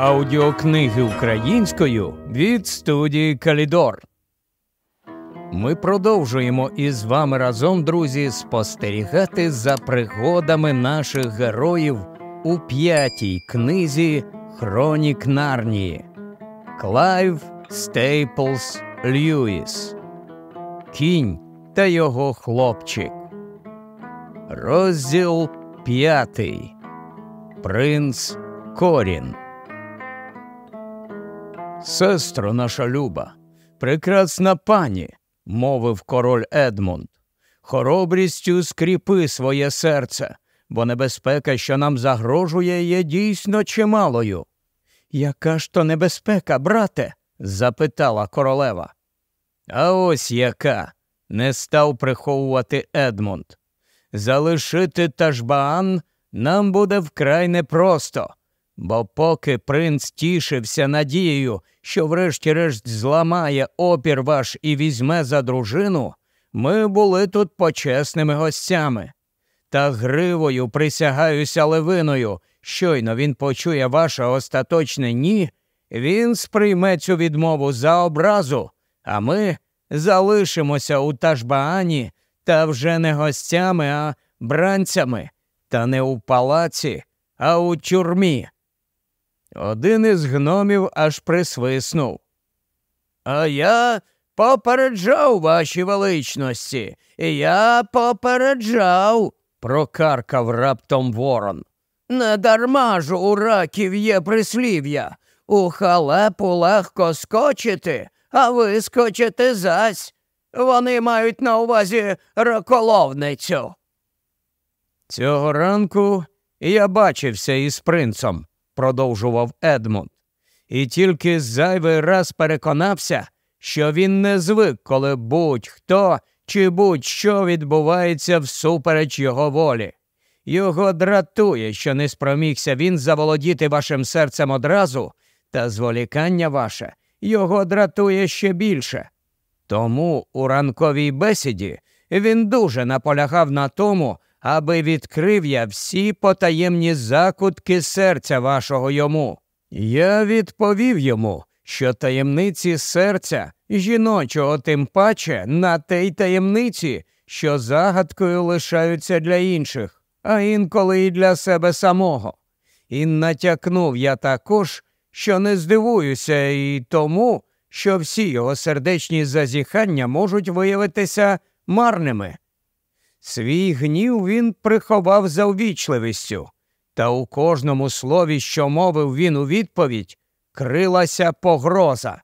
Аудіокниги українською від студії Калідор. Ми продовжуємо із вами разом, друзі, спостерігати за пригодами наших героїв у п'ятій книзі Хронік Нарнії. Клайв Стейплс Льюіс. Кінь та його хлопчик. Розділ п'ятий. Принц Корін. Сестро наша люба, прекрасна пані, мовив король Едмунд. Хоробрістю скріпи своє серце, бо небезпека, що нам загрожує, є дійсно чималою. Яка ж то небезпека, брате? запитала королева. А ось яка. не став приховувати Едмунд. Залишити Ташбаан нам буде вкрай непросто, бо поки принц тішився надією, що врешті-решт зламає опір ваш і візьме за дружину, ми були тут почесними гостями. Та гривою присягаюся левиною, щойно він почує ваше остаточне ні, він сприйме цю відмову за образу, а ми залишимося у Ташбаані та вже не гостями, а бранцями, та не у палаці, а у тюрмі. Один із гномів аж присвиснув. А я попереджав ваші величності, я попереджав, прокаркав раптом ворон. Не дарма ж у раків є прислів'я. У халепу легко скочити, а ви скочите зась. Вони мають на увазі раколовницю. Цього ранку я бачився із принцом, продовжував Едмунд, і тільки зайвий раз переконався, що він не звик, коли будь-хто чи будь-що відбувається всупереч його волі. Його дратує, що не спромігся він заволодіти вашим серцем одразу, та зволікання ваше його дратує ще більше. Тому у ранковій бесіді він дуже наполягав на тому, аби відкрив я всі потаємні закутки серця вашого йому. Я відповів йому, що таємниці серця жіночого тим паче на тій таємниці, що загадкою лишаються для інших, а інколи і для себе самого. І натякнув я також, що не здивуюся і тому, що всі його сердечні зазіхання можуть виявитися марними. Свій гнів він приховав за увічливістю, та у кожному слові, що мовив він у відповідь, крилася погроза.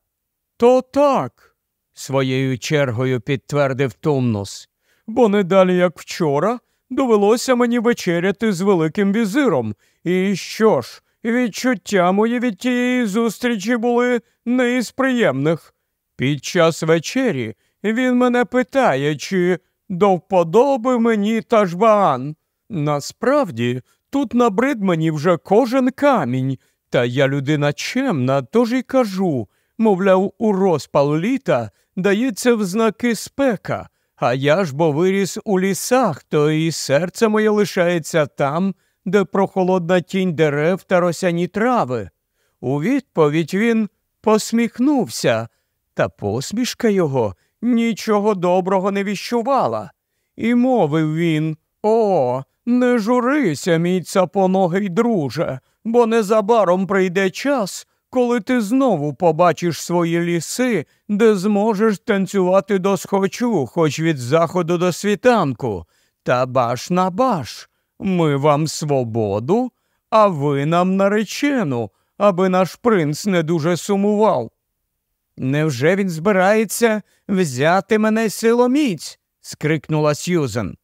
То так, своєю чергою підтвердив Тумнус, бо не далі, як вчора, довелося мені вечеряти з Великим візиром. І що ж, відчуття мої від тієї зустрічі були не із приємних. Під час вечері він мене питає, чи до вподоби мені Тажбаан. Насправді, тут набрид мені вже кожен камінь, та я людина чемна, тож і кажу мовляв, у розпал літа дається в знаки спека, а я ж бо виріс у лісах, то і серце моє лишається там, де прохолодна тінь дерев та росяні трави. У відповідь він посміхнувся, та посмішка його нічого доброго не віщувала. І мовив він О, не журися, мій цапоногий друже, бо незабаром прийде час, коли ти знову побачиш свої ліси, де зможеш танцювати до схочу, хоч від заходу до світанку. Та баш на баш. Ми вам свободу, а ви нам наречену, аби наш принц не дуже сумував. Невже він збирається взяти мене силоміць? скрикнула Сьюзен.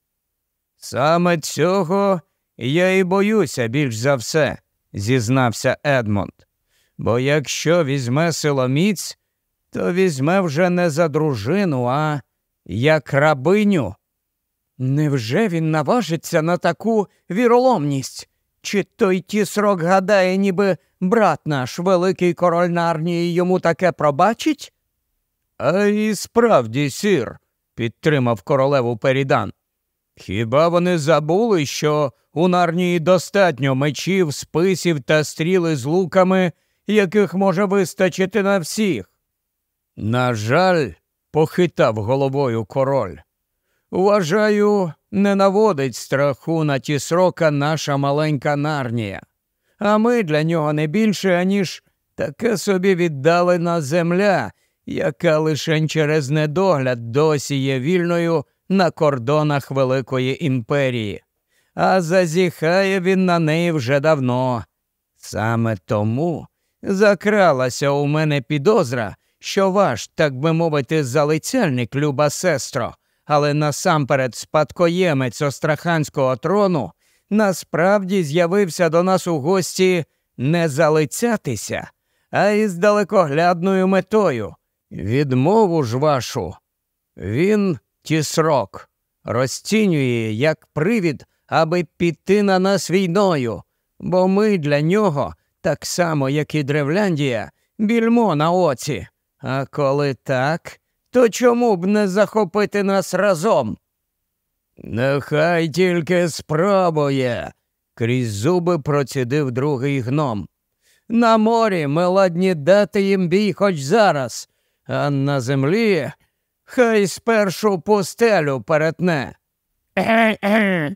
Саме цього я і боюся більш за все, зізнався Едмонд. Бо якщо візьме силоміць, то візьме вже не за дружину, а як рабиню. Невже він наважиться на таку віроломність? Чи той тісрок гадає, ніби брат наш, великий король Нарнії, йому таке пробачить? А і справді, сір, підтримав королеву Перідан. Хіба вони забули, що у Нарнії достатньо мечів, списів та стріли з луками, яких може вистачити на всіх. На жаль, похитав головою король. Вважаю, не наводить страху на ті срока наша маленька нарнія, а ми для нього не більше, аніж таке собі віддалена земля, яка лише через недогляд досі є вільною на кордонах Великої імперії, а зазіхає він на неї вже давно. Саме тому закралася у мене підозра, що ваш, так би мовити, залицяльник, люба сестро, але насамперед спадкоємець Остраханського трону, насправді з'явився до нас у гості не залицятися, а із далекоглядною метою. Відмову ж вашу. Він тісрок, розцінює як привід, аби піти на нас війною, бо ми для нього, так само, як і Древляндія, більмо на оці. А коли так, то чому б не захопити нас разом? Нехай тільки спробує, крізь зуби процідив другий гном. На морі ми ладні дати їм бій хоч зараз, а на землі хай спершу пустелю перетне. Е-е.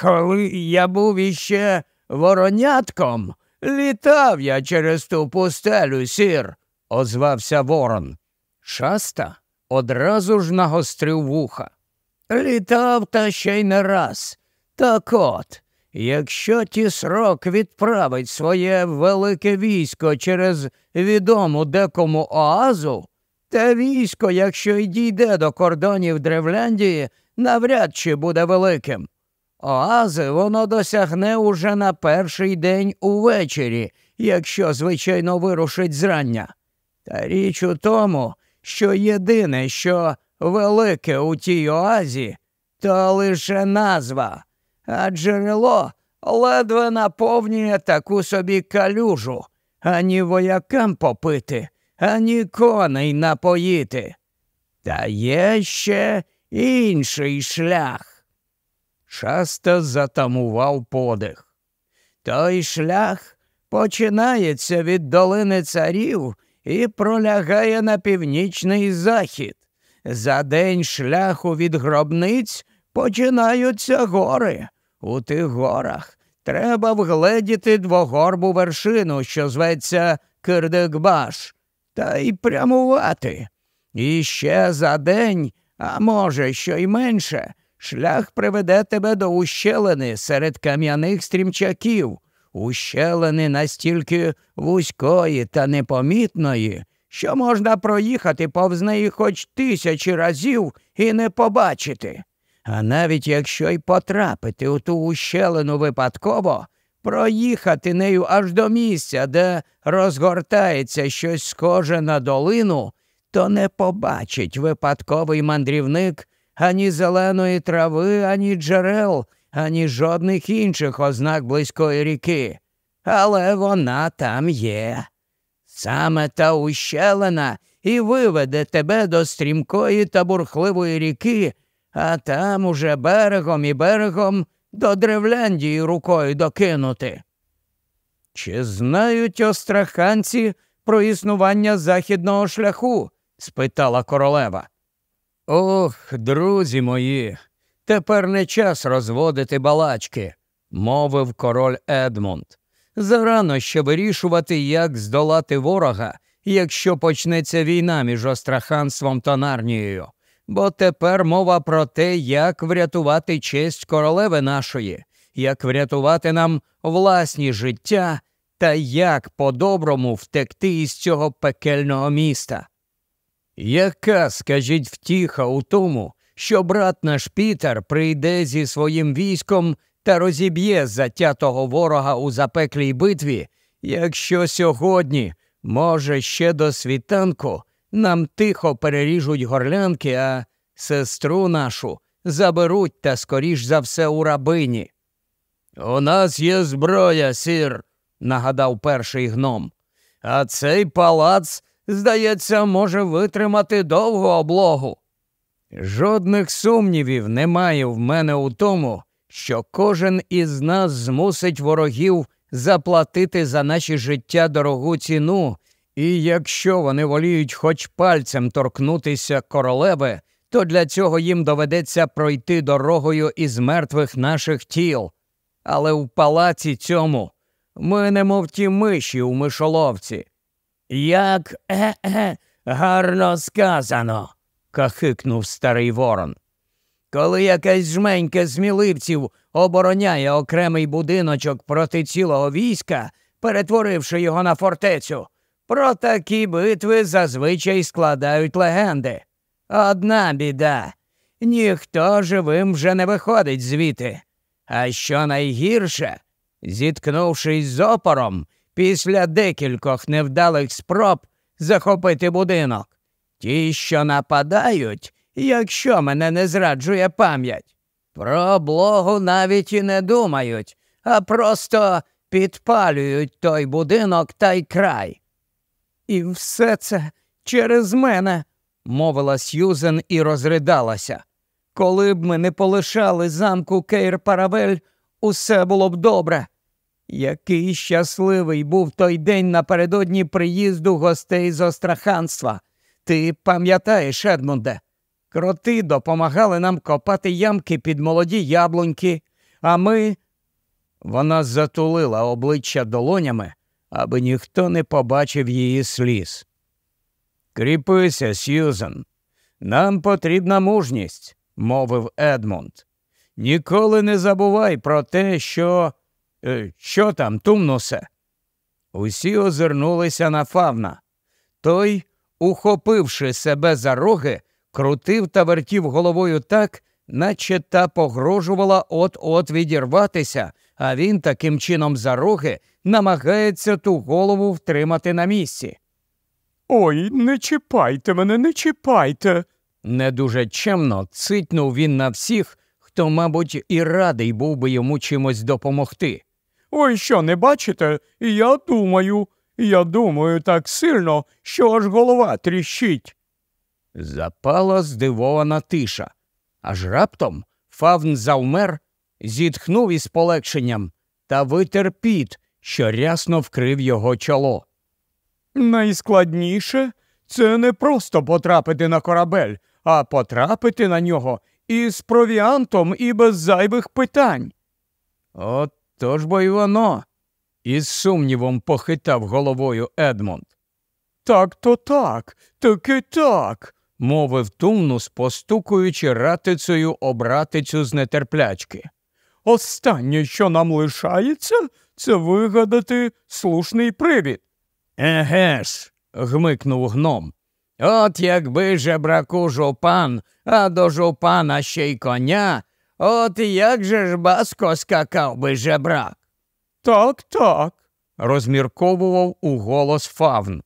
Коли я був іще воронятком, літав я через ту пустелю, сір, озвався Ворон. Шаста одразу ж нагострив вуха. Літав та ще й не раз. Так от, якщо тісрок відправить своє велике військо через відому декому оазу, те військо, якщо й дійде до кордонів Древляндії, навряд чи буде великим. Оази воно досягне уже на перший день увечері, якщо, звичайно, вирушить зрання. Та річ у тому, що єдине, що велике у тій оазі, то лише назва, а джерело ледве наповнює таку собі калюжу, ані воякам попити, ані коней напоїти. Та є ще інший шлях. Шаста затамував подих. Той шлях починається від долини царів і пролягає на північний захід. За день шляху від гробниць починаються гори. У тих горах треба вгледіти двогорбу вершину, що зветься Кирдикбаш, та й прямувати. І ще за день, а може, що й менше, шлях приведе тебе до ущелини серед кам'яних стрімчаків ущелини настільки вузької та непомітної, що можна проїхати повз неї хоч тисячі разів і не побачити. А навіть якщо й потрапити у ту ущелину випадково, проїхати нею аж до місця, де розгортається щось схоже на долину, то не побачить випадковий мандрівник ані зеленої трави, ані джерел, ані жодних інших ознак близької ріки, але вона там є. Саме та ущелина і виведе тебе до стрімкої та бурхливої ріки, а там уже берегом і берегом до Древляндії рукою докинути. Чи знають остраханці про існування західного шляху? спитала королева. Ох, друзі мої, Тепер не час розводити балачки, мовив король Едмунд. Зарано ще вирішувати, як здолати ворога, якщо почнеться війна між Остраханством та Нарнією. Бо тепер мова про те, як врятувати честь королеви нашої, як врятувати нам власні життя та як по-доброму втекти із цього пекельного міста. Яка, скажіть, втіха у тому, що брат наш Пітер прийде зі своїм військом та розіб'є затятого ворога у запеклій битві, якщо сьогодні, може, ще до світанку, нам тихо переріжуть горлянки, а сестру нашу заберуть та скоріш за все у рабині. У нас є зброя, сір, нагадав перший гном, а цей палац, здається, може витримати довгу облогу. Жодних сумнівів немає в мене у тому, що кожен із нас змусить ворогів заплатити за наші життя дорогу ціну, і якщо вони воліють хоч пальцем торкнутися королеви, то для цього їм доведеться пройти дорогою із мертвих наших тіл. Але в палаці цьому ми немов ті миші у мишоловці. Як е-е, гарно сказано, кахикнув старий ворон. Коли якась жменька сміливців обороняє окремий будиночок проти цілого війська, перетворивши його на фортецю, про такі битви зазвичай складають легенди. Одна біда ніхто живим вже не виходить звідти. А що найгірше, зіткнувшись з опором після декількох невдалих спроб захопити будинок, ті, що нападають, якщо мене не зраджує пам'ять, про облогу навіть і не думають, а просто підпалюють той будинок та й край. І все це через мене, мовила Сьюзен і розридалася. Коли б ми не полишали замку Кейр Паравель, усе було б добре. Який щасливий був той день напередодні приїзду гостей з Остраханства. Ти пам'ятаєш, Едмунде? Кроти допомагали нам копати ямки під молоді яблуньки, а ми. Вона затулила обличчя долонями, аби ніхто не побачив її сліз. Кріпися, Сьюзен, нам потрібна мужність, мовив Едмунд. Ніколи не забувай про те, що. Е, що там, Тумнусе? Усі озирнулися на фавна. Той, ухопивши себе за роги, крутив та вертів головою так, наче та погрожувала от-от відірватися, а він таким чином за роги намагається ту голову втримати на місці. Ой, не чіпайте мене, не чіпайте. Не дуже чемно цитнув він на всіх, хто, мабуть, і радий був би йому чимось допомогти. Ой, що не бачите? Я думаю, я думаю так сильно, що аж голова тріщить. Запала здивована тиша. Аж раптом фавн завмер, зітхнув із полегшенням та витер піт, що рясно вкрив його чоло. Найскладніше це не просто потрапити на корабель, а потрапити на нього із провіантом і без зайвих питань. От то ж бо й воно, із сумнівом похитав головою Едмонд. Так то так, таки так, мовив Тумнус, постукуючи ратицею обратицю з нетерплячки. Останнє, що нам лишається, це вигадати слушний привід. Еге ж, гмикнув гном. От якби жебраку жупан, а до жупана ще й коня, от як же ж баско скакав би жебрак. Так, так, розмірковував у голос Фавн.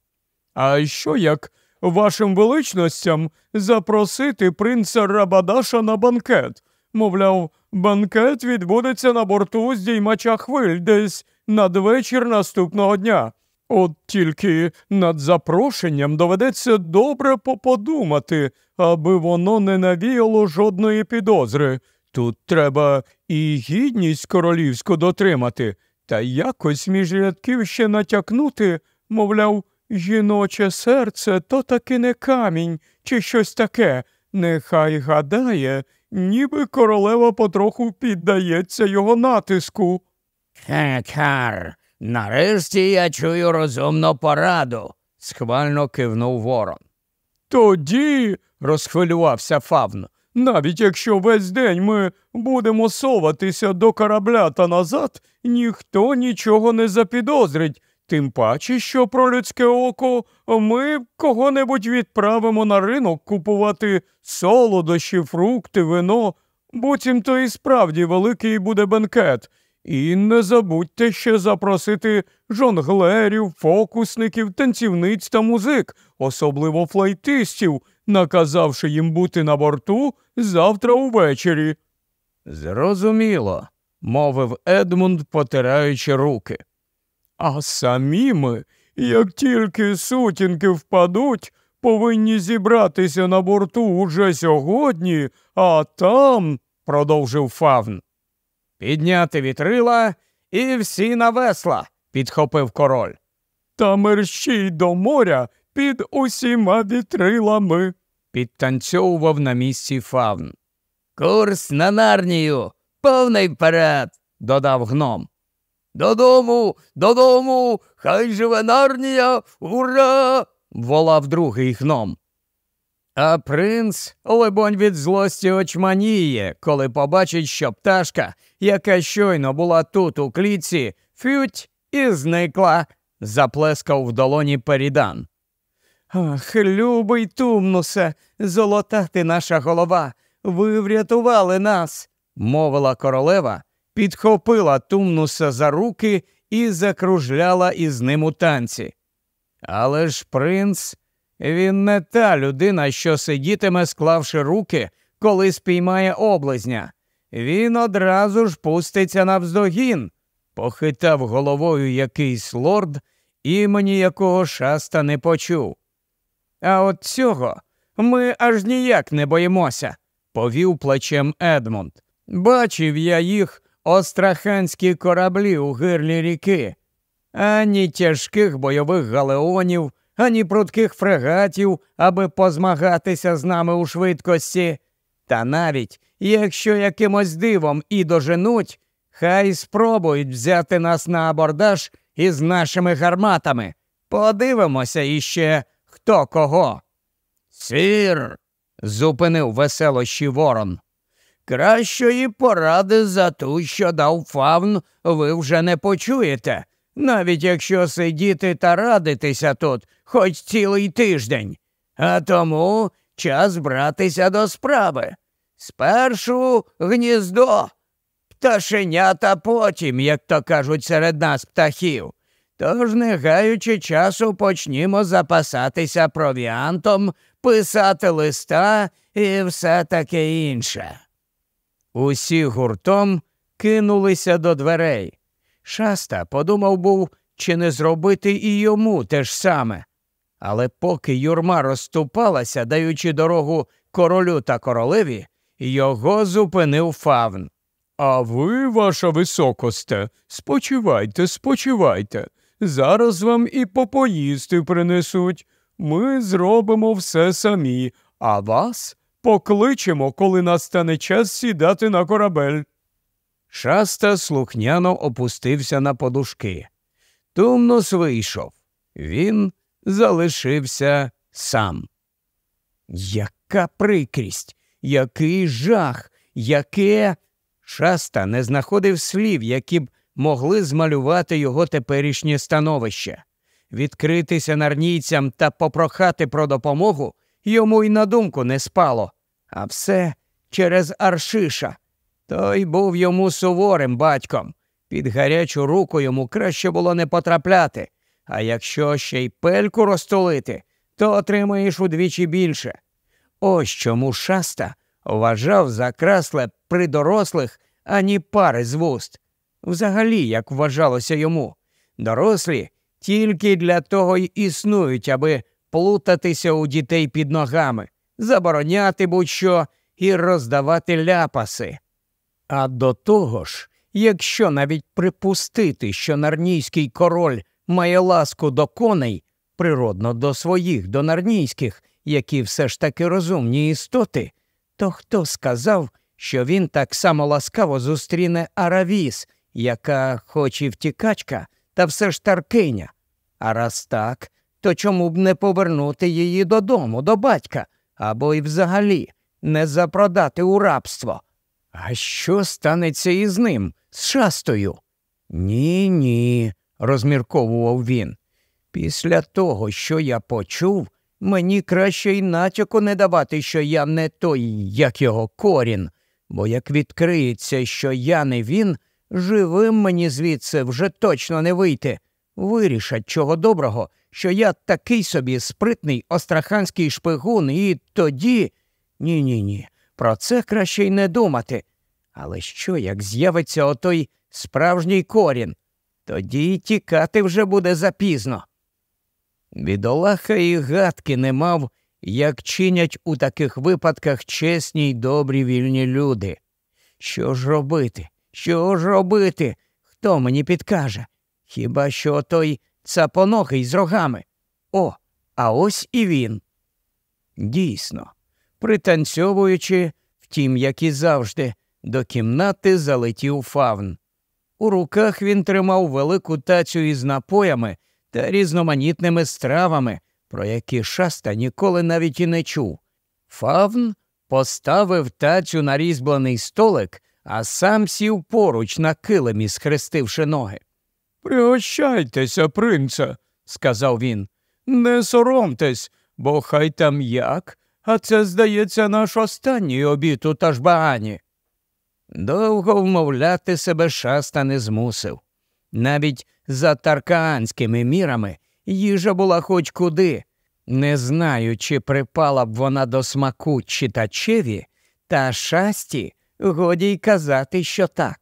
А що як вашим величностям запросити принца Рабадаша на банкет? Мовляв, банкет відбудеться на борту здіймача хвиль десь надвечір наступного дня. От тільки над запрошенням доведеться добре поподумати, аби воно не навіяло жодної підозри. Тут треба і гідність королівську дотримати, та якось між рядків ще натякнути, мовляв, жіноче серце то таки не камінь, чи щось таке. Нехай гадає, ніби королева потроху піддається його натиску. Хекар, нарешті я чую розумну пораду, схвально кивнув ворон. Тоді, розхвилювався Фавн, навіть якщо весь день ми будемо соватися до корабля та назад, ніхто нічого не запідозрить, тим паче, що про людське око ми кого-небудь відправимо на ринок купувати солодощі, фрукти, вино, буцімто і справді великий буде бенкет. І не забудьте ще запросити жонглерів, фокусників, танцівниць та музик, особливо флейтистів, наказавши їм бути на борту завтра увечері. Зрозуміло, мовив Едмунд, потираючи руки. А самі ми, як тільки сутінки впадуть, повинні зібратися на борту уже сьогодні, а там, продовжив Фавн, підняти вітрила і всі на весла, підхопив король. Та мерщій до моря під усіма вітрилами. Підтанцьовував на місці фавн. Курс на нарнію, повний вперед, додав гном. Додому, додому, хай живе нарнія, ура! волав другий гном. А принц, либонь, від злості очманіє, коли побачить, що пташка, яка щойно була тут у клітці, фють і зникла, заплескав в долоні перідан. Ах, любий Тумнусе, золота ти наша голова, ви врятували нас, мовила королева, підхопила Тумнуса за руки і закружляла із ним у танці. Але ж принц, він не та людина, що сидітиме, склавши руки, коли спіймає облизня. Він одразу ж пуститься навздогін, похитав головою якийсь лорд, імені якого шаста не почув. А от цього ми аж ніяк не боїмося, повів плечем Едмунд. Бачив я їх остраханські кораблі у гирлі ріки, ані тяжких бойових галеонів, ані прудких фрегатів, аби позмагатися з нами у швидкості. Та навіть якщо якимось дивом і доженуть, хай спробують взяти нас на абордаж із нашими гарматами. Подивимося іще хто кого. Сір, зупинив веселощі ворон. Кращої поради за ту, що дав фавн, ви вже не почуєте, навіть якщо сидіти та радитися тут хоч цілий тиждень. А тому час братися до справи. Спершу гніздо, пташенята потім, як то кажуть серед нас птахів. Тож, не гаючи часу, почнімо запасатися провіантом, писати листа і все таке інше. Усі гуртом кинулися до дверей. Шаста подумав був, чи не зробити і йому те ж саме. Але поки юрма розступалася, даючи дорогу королю та королеві, його зупинив фавн. А ви, ваша високосте, спочивайте, спочивайте. Зараз вам і попоїсти принесуть. Ми зробимо все самі, а вас покличемо, коли настане час сідати на корабель. Шаста слухняно опустився на подушки. Тумнос вийшов. Він залишився сам. Яка прикрість, який жах, яке. Шаста не знаходив слів, які б могли змалювати його теперішнє становище. Відкритися нарнійцям та попрохати про допомогу йому й на думку не спало, а все через Аршиша. Той був йому суворим батьком. Під гарячу руку йому краще було не потрапляти, а якщо ще й пельку розтулити, то отримаєш удвічі більше. Ось чому шаста вважав за красле при дорослих ані пари з вуст. Взагалі, як вважалося йому, дорослі тільки для того й існують, аби плутатися у дітей під ногами, забороняти будь-що і роздавати ляпаси. А до того ж, якщо навіть припустити, що нарнійський король має ласку до коней, природно до своїх, до нарнійських, які все ж таки розумні істоти, то хто сказав, що він так само ласкаво зустріне Аравіс, яка, хоч і втікачка, та все ж таркиня. А раз так, то чому б не повернути її додому, до батька, або й взагалі не запродати у рабство? А що станеться із ним, з шастою? Ні, ні, розмірковував він. Після того, що я почув, мені краще й натяку не давати, що я не той, як його корін, бо як відкриється, що я не він, живим мені звідси вже точно не вийти. Вирішать чого доброго, що я такий собі спритний остраханський шпигун, і тоді. Ні, ні, ні. Про це краще й не думати. Але що, як з'явиться отой справжній корін? Тоді й тікати вже буде запізно. Бідолаха і гадки не мав, як чинять у таких випадках чесні й добрі вільні люди. Що ж робити? Що ж робити? Хто мені підкаже? Хіба що той цапоногий з рогами? О, а ось і він. Дійсно, пританцьовуючи, втім, як і завжди, до кімнати залетів фавн. У руках він тримав велику тацю із напоями та різноманітними стравами, про які шаста ніколи навіть і не чув. Фавн поставив тацю на різьблений столик, а сам сів поруч на килимі, схрестивши ноги. Пригощайтеся, принце, сказав він. Не соромтесь, бо хай там як, а це, здається, наш останній обід у Ташбаані. Довго вмовляти себе шаста не змусив. Навіть за таркаанськими мірами їжа була хоч куди. Не знаю, чи припала б вона до смаку читачеві, та шасті годі й казати, що так.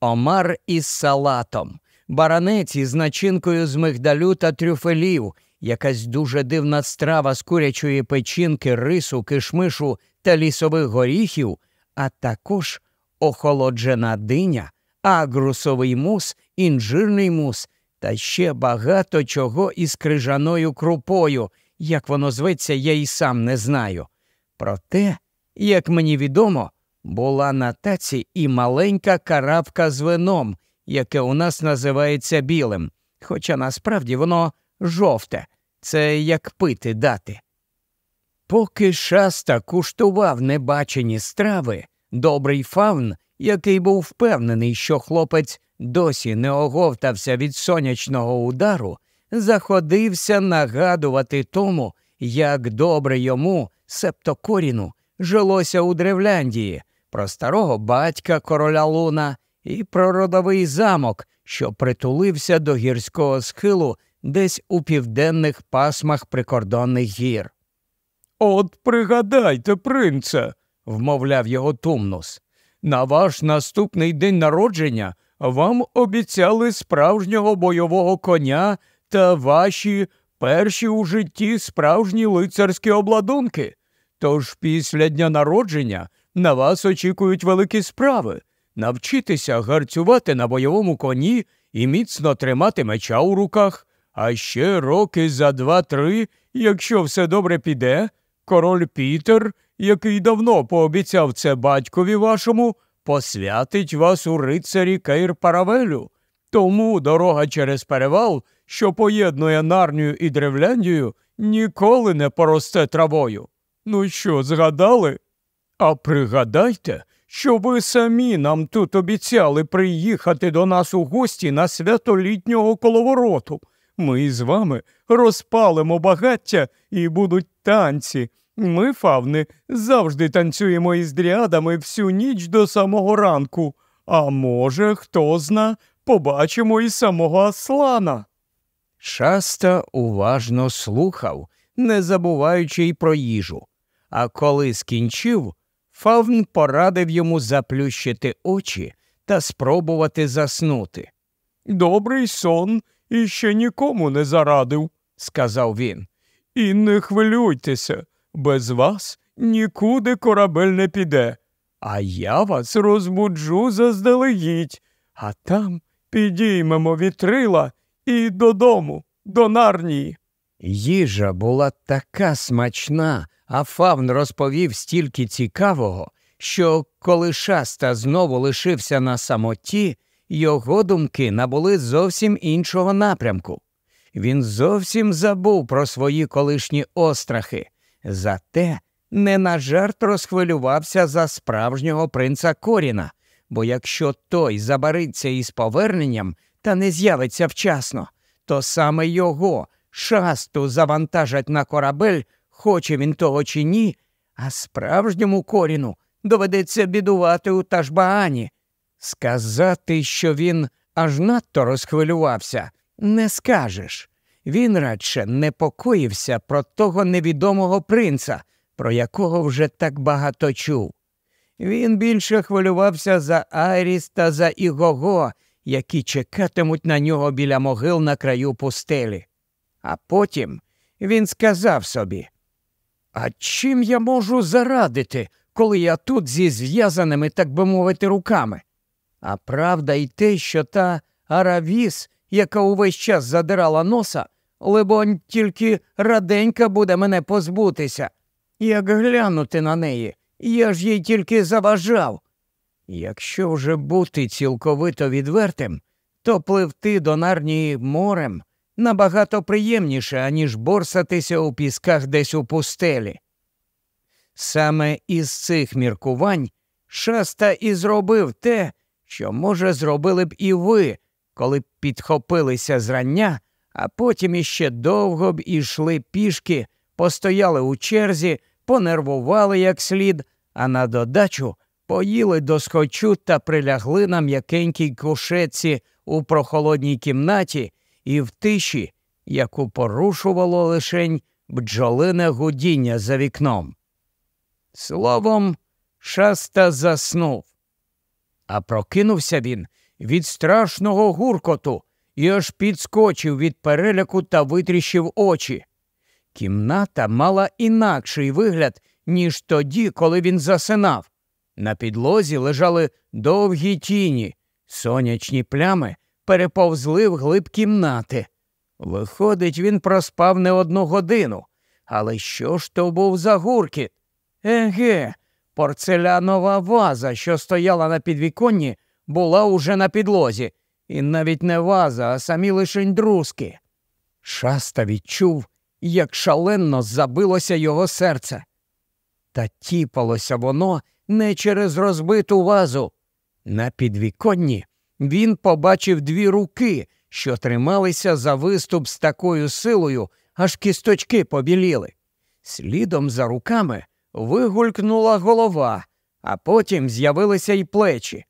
Омар із салатом, баранець із начинкою з мигдалю та трюфелів, якась дуже дивна страва з курячої печінки, рису, кишмишу та лісових горіхів, а також охолоджена диня, агрусовий мус, інжирний мус та ще багато чого із крижаною крупою. Як воно зветься, я й сам не знаю. Проте, як мені відомо, була на таці і маленька каравка з вином, яке у нас називається білим, хоча насправді воно жовте, це як пити дати. Поки шаста куштував небачені страви, добрий фавн, який був впевнений, що хлопець досі не оговтався від сонячного удару, заходився нагадувати тому, як добре йому, септокоріну, жилося у Древляндії, про старого батька короля Луна і про родовий замок, що притулився до гірського схилу десь у південних пасмах прикордонних гір. От пригадайте, принце, вмовляв його Тумнус. На ваш наступний день народження вам обіцяли справжнього бойового коня та ваші перші у житті справжні лицарські обладунки. Тож після дня народження на вас очікують великі справи навчитися гарцювати на бойовому коні і міцно тримати меча у руках, а ще роки за два-три, якщо все добре піде, король Пітер, який давно пообіцяв це батькові вашому, посвятить вас у рицарі Кейр Паравелю. Тому дорога через перевал, що поєднує Нарнію і Древляндію, ніколи не поросте травою. Ну що, згадали? А пригадайте, що ви самі нам тут обіцяли приїхати до нас у гості на свято літнього коловороту. Ми з вами розпалимо багаття і будуть танці. Ми, фавни, завжди танцюємо із дрядами всю ніч до самого ранку. А може, хто зна, побачимо і самого Аслана. Шаста уважно слухав, не забуваючи й про їжу. А коли скінчив, Фавн порадив йому заплющити очі та спробувати заснути. Добрий сон іще нікому не зарадив, сказав він. І не хвилюйтеся, без вас нікуди корабель не піде, а я вас розбуджу заздалегідь, а там підіймемо вітрила і додому, до нарнії. Їжа була така смачна, а Фавн розповів стільки цікавого, що коли шаста знову лишився на самоті, його думки набули зовсім іншого напрямку. Він зовсім забув про свої колишні острахи, зате не на жарт розхвилювався за справжнього принца Коріна, бо якщо той забариться із поверненням та не з'явиться вчасно, то саме його шасту завантажать на корабель хоче він того чи ні, а справжньому коріну доведеться бідувати у Ташбаані. Сказати, що він аж надто розхвилювався, не скажеш. Він радше непокоївся про того невідомого принца, про якого вже так багато чув. Він більше хвилювався за Айріс та за Ігого, які чекатимуть на нього біля могил на краю пустелі. А потім він сказав собі а чим я можу зарадити, коли я тут зі зв'язаними, так би мовити, руками? А правда й те, що та Аравіс, яка увесь час задирала носа, либонь, тільки раденька буде мене позбутися. Як глянути на неї, я ж їй тільки заважав. Якщо вже бути цілковито відвертим, то пливти до нарнії морем набагато приємніше, аніж борсатися у пісках десь у пустелі. Саме із цих міркувань шаста і зробив те, що, може, зробили б і ви, коли б підхопилися зрання, а потім іще довго б ішли пішки, постояли у черзі, понервували як слід, а на додачу поїли до схочу та прилягли на м'якенькій кушетці у прохолодній кімнаті і в тиші, яку порушувало лишень бджолине гудіння за вікном. Словом, шаста заснув. А прокинувся він від страшного гуркоту і аж підскочив від переляку та витріщив очі. Кімната мала інакший вигляд, ніж тоді, коли він засинав. На підлозі лежали довгі тіні, сонячні плями переповзли в глиб кімнати. Виходить, він проспав не одну годину. Але що ж то був за гуркіт? Еге, порцелянова ваза, що стояла на підвіконні, була уже на підлозі, і навіть не ваза, а самі лишень друзки. Шаста відчув, як шалено забилося його серце. Та тіпалося воно не через розбиту вазу. На підвіконні він побачив дві руки, що трималися за виступ з такою силою, аж кісточки побіліли. Слідом за руками вигулькнула голова, а потім з'явилися й плечі.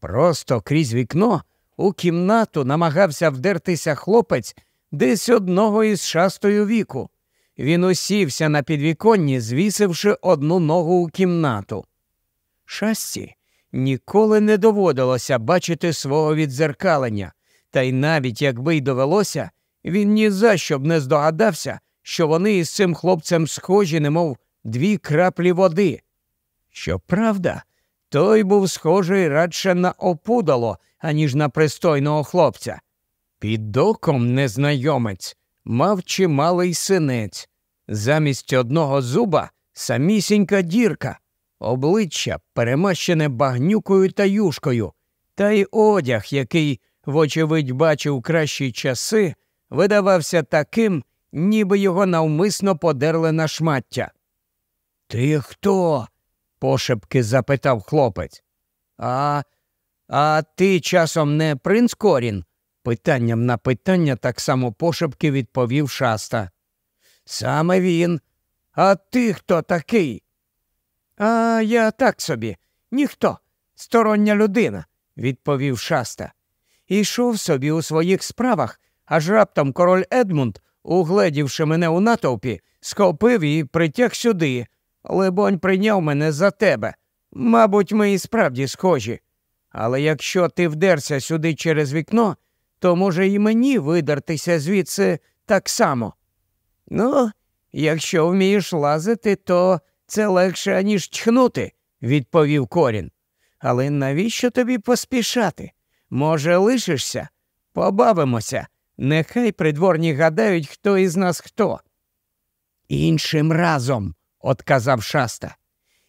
Просто крізь вікно у кімнату намагався вдертися хлопець десь одного із шастою віку. Він усівся на підвіконні, звісивши одну ногу у кімнату. Шасті ніколи не доводилося бачити свого відзеркалення, та й навіть якби й довелося, він ні за що б не здогадався, що вони із цим хлопцем схожі, немов дві краплі води. Щоправда, той був схожий радше на опудало, аніж на пристойного хлопця. Під оком незнайомець мав чималий синець, замість одного зуба самісінька дірка, обличчя перемащене багнюкою та юшкою, та й одяг, який, вочевидь, бачив кращі часи, видавався таким, ніби його навмисно подерли на шмаття. Ти хто? пошепки запитав хлопець. А а ти часом не принц Корін? Питанням на питання так само пошепки відповів шаста. Саме він. А ти хто такий? А я так собі, ніхто, стороння людина, відповів шаста. Ішов собі у своїх справах, аж раптом король Едмунд, угледівши мене у натовпі, схопив і притяг сюди. Либонь прийняв мене за тебе. Мабуть, ми і справді схожі. Але якщо ти вдерся сюди через вікно, то може і мені видертися звідси так само. Ну, якщо вмієш лазити, то це легше, аніж чхнути, відповів Корін. Але навіщо тобі поспішати? Може, лишишся? Побавимося. Нехай придворні гадають, хто із нас хто. Іншим разом, отказав шаста.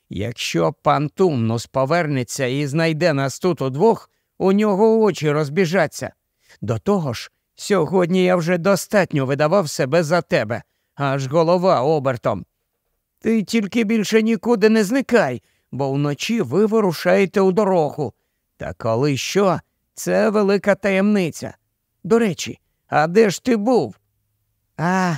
Якщо пан Тумнус повернеться і знайде нас тут удвох, у нього очі розбіжаться. До того ж, сьогодні я вже достатньо видавав себе за тебе, аж голова обертом. Ти тільки більше нікуди не зникай, бо вночі ви вирушаєте у дорогу. Та коли що, це велика таємниця. До речі, а де ж ти був? А,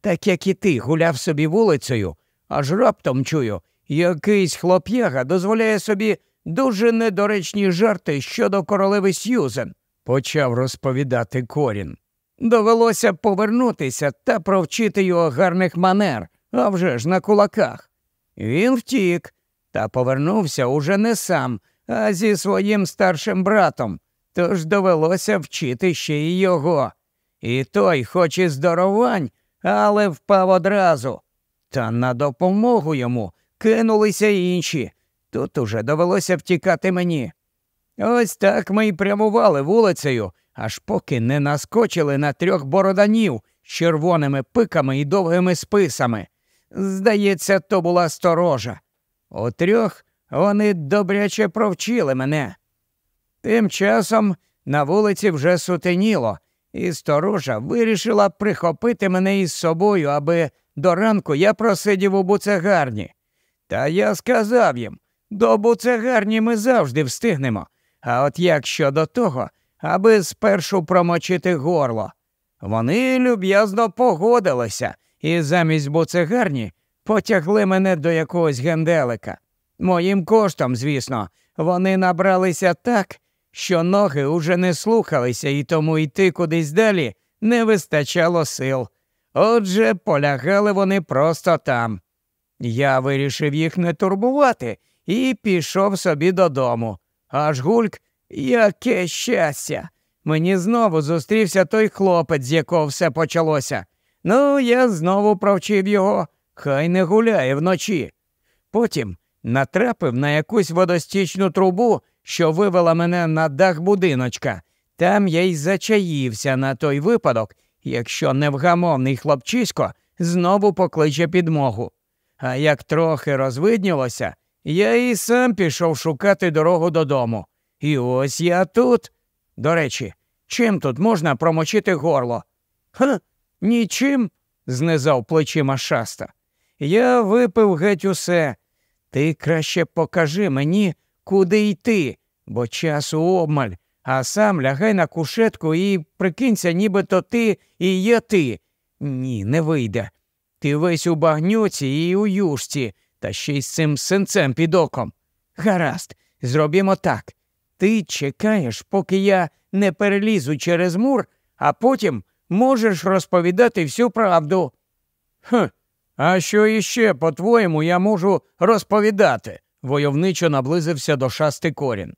так як і ти гуляв собі вулицею, аж раптом чую, якийсь хлоп'яга дозволяє собі дуже недоречні жарти щодо королеви Сьюзен, почав розповідати Корін. Довелося повернутися та провчити його гарних манер, а вже ж на кулаках. Він втік та повернувся уже не сам, а зі своїм старшим братом, тож довелося вчити ще й його. І той, хоч і здоровань, але впав одразу. Та на допомогу йому кинулися інші. Тут уже довелося втікати мені. Ось так ми й прямували вулицею, аж поки не наскочили на трьох бороданів з червоними пиками і довгими списами. Здається, то була сторожа. У трьох вони добряче провчили мене. Тим часом на вулиці вже сутеніло, і сторожа вирішила прихопити мене із собою, аби до ранку я просидів у буцегарні. Та я сказав їм до буцегарні ми завжди встигнемо. А от як щодо того, аби спершу промочити горло. Вони люб'язно погодилися і замість буцегарні потягли мене до якогось генделика. Моїм коштом, звісно, вони набралися так, що ноги уже не слухалися, і тому йти кудись далі не вистачало сил. Отже, полягали вони просто там. Я вирішив їх не турбувати і пішов собі додому. Аж гульк, яке щастя! Мені знову зустрівся той хлопець, з якого все почалося. Ну, я знову провчив його, хай не гуляє вночі. Потім натрапив на якусь водостічну трубу, що вивела мене на дах будиночка. Там я й зачаївся на той випадок, якщо невгамовний хлопчисько знову покличе підмогу. А як трохи розвиднілося, я і сам пішов шукати дорогу додому. І ось я тут. До речі, чим тут можна промочити горло? Ха, нічим, знизав плечима шаста. Я випив геть усе. Ти краще покажи мені, куди йти, бо часу обмаль, а сам лягай на кушетку і прикинься, нібито ти і є ти. Ні, не вийде. Ти весь у багнюці і у юшці, та ще й з цим синцем під оком. Гаразд, зробімо так. Ти чекаєш, поки я не перелізу через мур, а потім можеш розповідати всю правду. Хм, а що іще, по-твоєму, я можу розповідати? войовничо наблизився до шасти корін.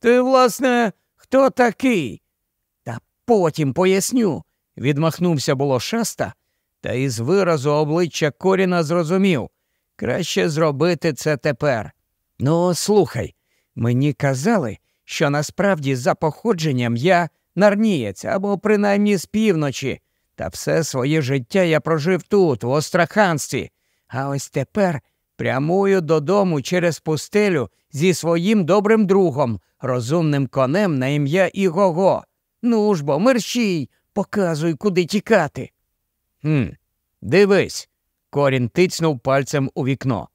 Ти, власне, хто такий? Та потім поясню, відмахнувся було шаста, та із виразу обличчя Коріна зрозумів краще зробити це тепер. Ну, слухай, мені казали, що насправді за походженням я нарнієць або принаймні з півночі, та все своє життя я прожив тут, в Остраханстві, а ось тепер прямую додому через пустелю зі своїм добрим другом, розумним конем на ім'я Ігого. Ну ж бо, мерщій, показуй, куди тікати. «Хм, Дивись, корін тицнув пальцем у вікно.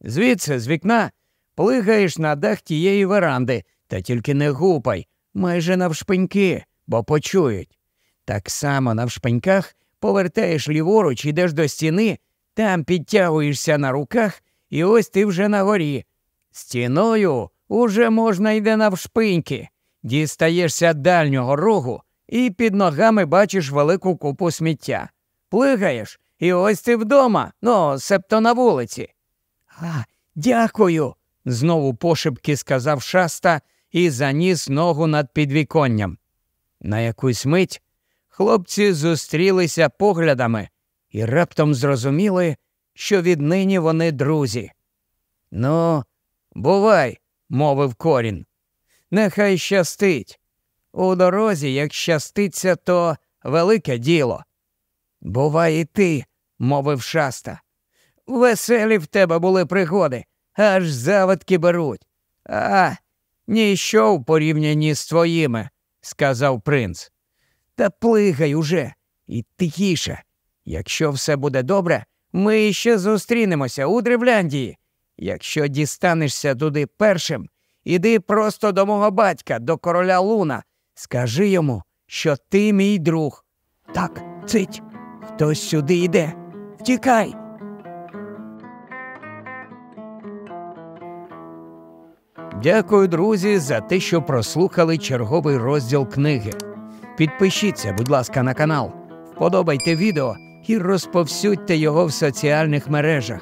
Звідси, з вікна, плигаєш на дах тієї веранди, та тільки не гупай, майже навшпиньки, бо почують. Так само навшпиньках повертаєш ліворуч, ідеш до стіни, там підтягуєшся на руках, і ось ти вже на горі. Стіною уже можна йде навшпиньки. Дістаєшся дальнього рогу і під ногами бачиш велику купу сміття. Плигаєш, і ось ти вдома, ну, себто на вулиці. А, дякую, знову пошепки сказав шаста і заніс ногу над підвіконням. На якусь мить хлопці зустрілися поглядами і раптом зрозуміли, що віднині вони друзі. Ну, бувай, мовив корін. Нехай щастить. У дорозі, як щаститься, то велике діло. Бувай і ти, мовив шаста. Веселі в тебе були пригоди, аж заводки беруть. А, ніщо в порівнянні з твоїми, сказав принц. Та плигай уже і тихіше. Якщо все буде добре, ми ще зустрінемося у Древляндії. Якщо дістанешся туди першим, іди просто до мого батька, до короля Луна. Скажи йому, що ти мій друг. Так, цить. Хтось сюди йде. Втікай. Дякую, друзі, за те, що прослухали черговий розділ книги. Підпишіться, будь ласка, на канал, вподобайте відео і розповсюдьте його в соціальних мережах.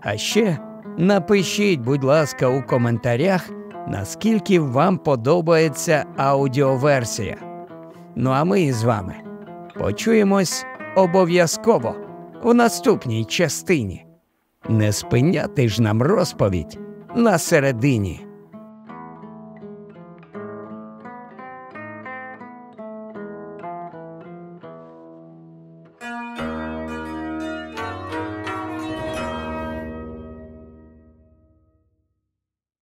А ще напишіть, будь ласка, у коментарях, наскільки вам подобається аудіоверсія. Ну а ми з вами почуємось обов'язково у наступній частині. Не спиняти ж нам розповідь на середині.